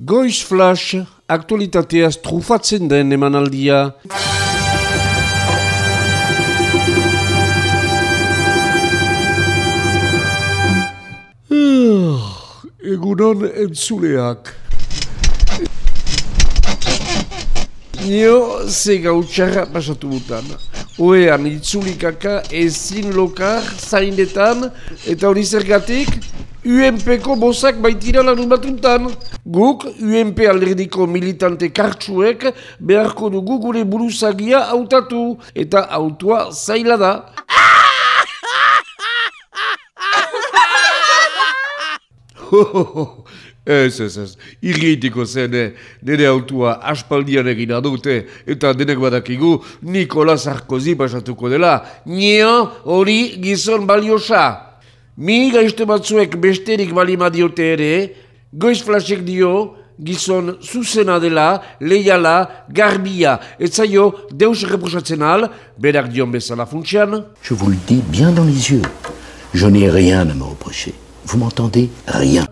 Goiz Flash, aktualitateaz trufatzen den emanaldia. Egunon entzuleak. Nio, ze gautxarra pasatu butan. Oean, itzulikaka ezin lokar, zainetan, eta hori zergatik, UNP-ko bozak baitira lanun batuntan. Guk, UNP alderdiko militante kartsuek, beharko dugu gure buruzagia hautatu, eta autua zaila da. Ez, ez, ez, irritiko zen, eh, nire autua aspaldian egin adute, eta denek badakigu Nikola Sarkozy pasatuko dela, nio hori gizon baliosa. Mi gaizte batzuek besterik balima diote ere, goiz flasek dio, gizon zuzena dela, leiala, garbia, ez zaio deus reprosatzen al, berak dion bezala funtsian. Je vous le dis bien dans les yeux, je n'ai rien à me reprocher. Vous m'entendez? Rien.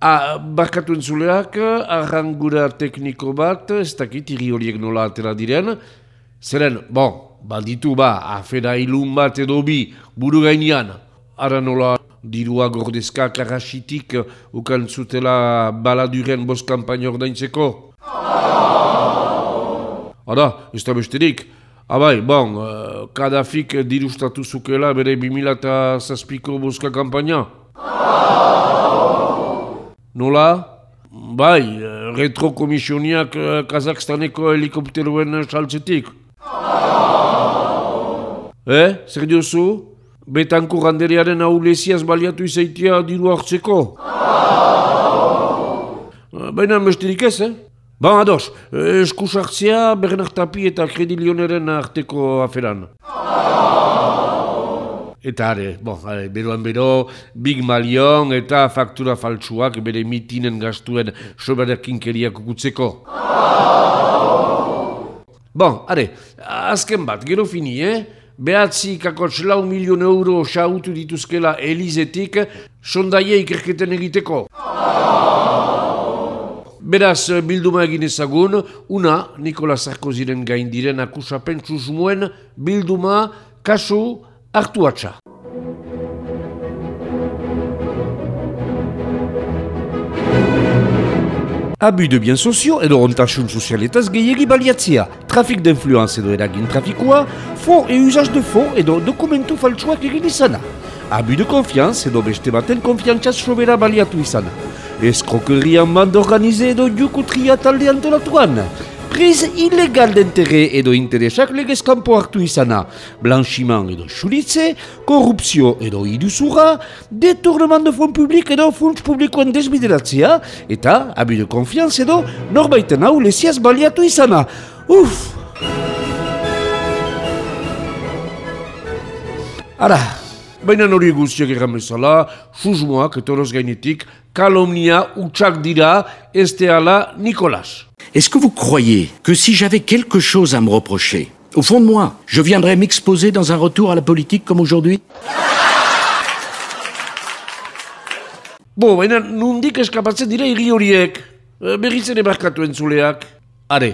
A, bakatu entzuleak, arrangura tekniko bat, ez dakit hiri horiek nola atera diren. Zeren, bon, balditu ba, afera ilun bat edo bi, buru gainean. Ara nola dirua gordezka karasitik ukan zutela baladuren bost kampaino ordaintzeko. Hada, ez da besterik. Abai, bon, uh, Kadafik dirustatu zukela bere 2006ko boska kampaina. Nola? Bai, retrokomisioniak eh, Kazakstaneko helikopteroen saltzetik. Eh, zer diozu? Betanko ganderiaren aulesiaz baliatu izaitia diru hartzeko. Eh, Baina besterik ez, eh? Ba, ados, eh, eskus hartzea Bernard Tapi eta Kredilioneren arteko aferan. Eta are, bon, are, beroan bero, Big Malion eta faktura faltsuak bere mitinen gastuen soberakinkeriak ukutzeko. Bon, are, azken bat, gero fini, eh? Behatzi kakotx lau milion euro xautu dituzkela Elizetik sondaie ikerketen egiteko. Beraz, bilduma egin ezagun, una Nikola Sarkoziren gain diren akusapen susmoen bilduma kasu hartu atxa. Abu de biens sociaux edo ontasun sozialetaz gehiagi baliatzea, trafik d'influence edo eragin trafikoa, faux et usage de faux edo dokumentu faltsuak egin izana. Abu de confiance edo beste baten konfiantzaz sobera baliatu izana. Eskrokerian band organize edo jukutria talde antolatuan. Prise ilegal d'interre edo interesak legez kanpo hartu izana. Blanchiment edo xulitze, korrupzio edo iduzura, detournement de fond publik edo funts publikoen desbideratzea, eta, abi de confiance edo, norbaiten hau lesiaz baliatu izana. Uff! Ara, baina nori guztiak egan bezala, susmoak etoroz gainetik, kalomnia utxak dira, ez teala Nikolas. Est-ce que vous croyez que si j'avais quelque chose à me reprocher, au fond de moi, je viendrais m'exposer dans un retour à la politique comme aujourd'hui? Bo, baina nundik eskapatzen dira hiri horiek? E, Berriz ere barkatu entzuleak. Are,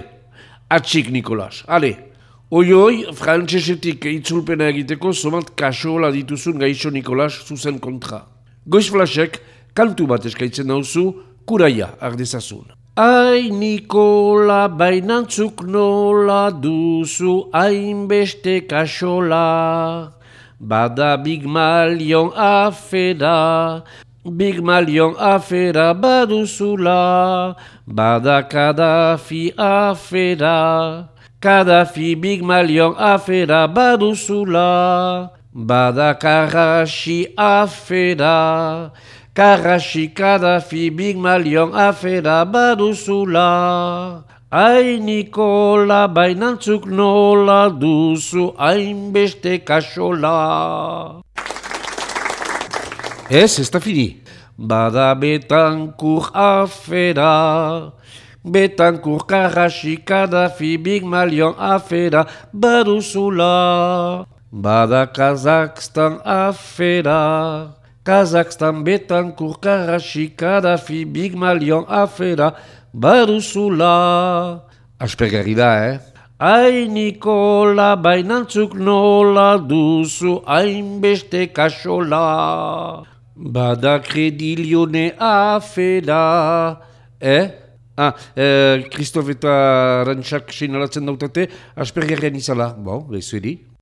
atxik Nikolas, are. Oi, oi, frantsesetik itzulpena egiteko somat kasola dituzun gaixo Nikolas zuzen kontra. Goiz flasek, kantu bat eskaitzen dauzu, kuraia ardezazun. Ai Nikola bainantzuk nola duzu hainbeste kasola. Bada Big Malion afera, Big Malion afera baduzula. Bada Kadafi afera, Kadafi Big Malion afera baduzula. Bada Karashi afera, Karashi Kadafi Big Malion afera baduzula. Ai Nikola bainantzuk nola duzu hainbeste kasola. Ez, ez da fini. Bada betankur afera, betankur Karashi Kadafi Big Malion afera baduzula. Bada Kazakstan afera, Kazakstan betan kurkarasi Kadafi Big Malion afera baduzula. Aspergarri da, eh? Ai Nikola, bainantzuk nola duzu hainbeste kasola. Bada kredilione afera. Eh? Ah, eh, Kristof eta Rantxak sinalatzen dautate, aspergarrian izala. Bon, bezuedi.